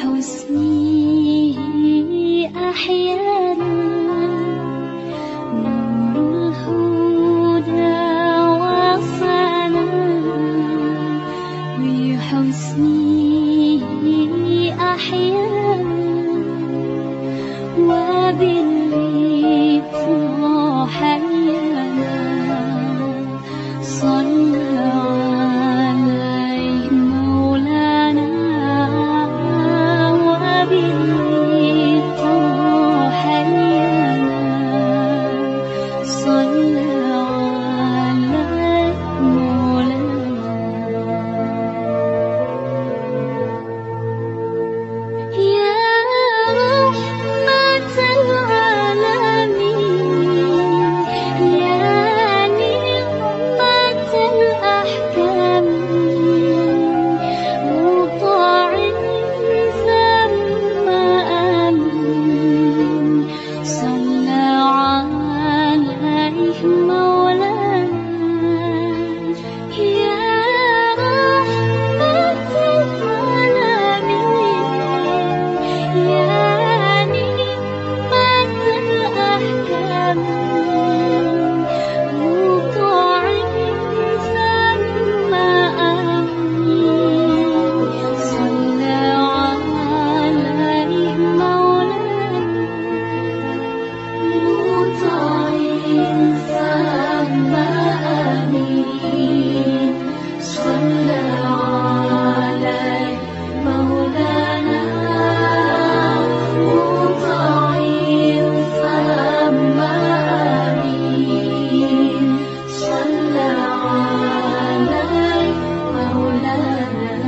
حسني أحيانا نور الهدى وصانا بحسني أحيانا وباللطف حيانا. صلى love.